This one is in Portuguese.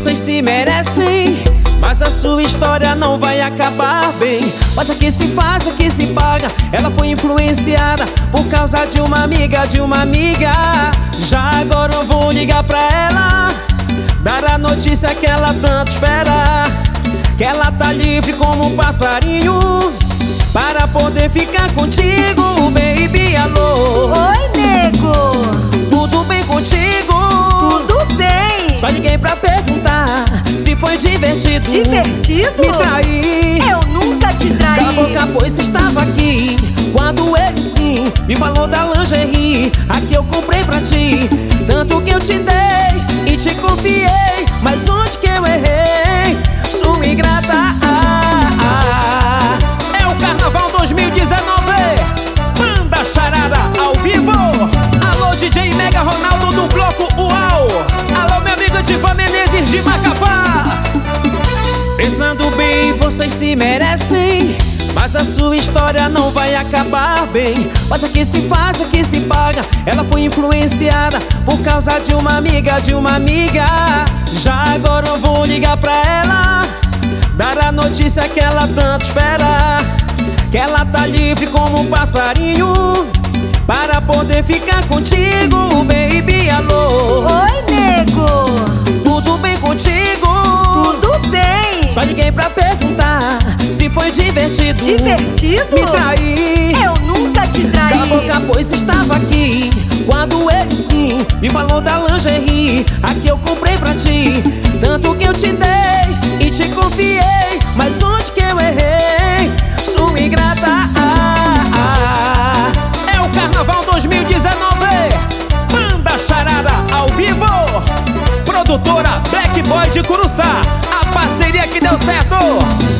vocês se merecem. Mas a sua história não vai acabar bem. Mas aqui se faz, aqui se paga. Ela foi influenciada por causa de uma amiga, de uma amiga. Já agora eu vou ligar pra ela. Dar a notícia que ela tanto espera. Que ela tá livre como um passarinho. Para poder ficar contigo, perguntar se foi divertido. Divertido? Me trair. Eu nunca te traí! Cala a boca, pois estava aqui. Quando ele sim me falou da lingerie, a que eu comprei pra ti. Tanto que eu te dei e te confiei. Pensando bem, vocês se merecem. Mas a sua história não vai acabar bem. Mas aqui se faz, aqui se paga. Ela foi influenciada por causa de uma amiga, de uma amiga. Já agora eu vou ligar pra ela. Dar a notícia que ela tanto espera. Que ela tá livre como um passarinho. Para poder ficar contigo, baby, alô. Foi divertido. Divertido? Me trair. Eu nunca te traí! Cala a boca, pois estava aqui. Quando ele sim me falou da lingerie, a que eu comprei pra ti. Tanto que eu te dei e te confiei. Mas onde que eu errei? Sua ingrata. Ah, ah. É o Carnaval 2019. Manda charada ao vivo. Produtora Black Boy de Curuçá. A parceria que deu certo.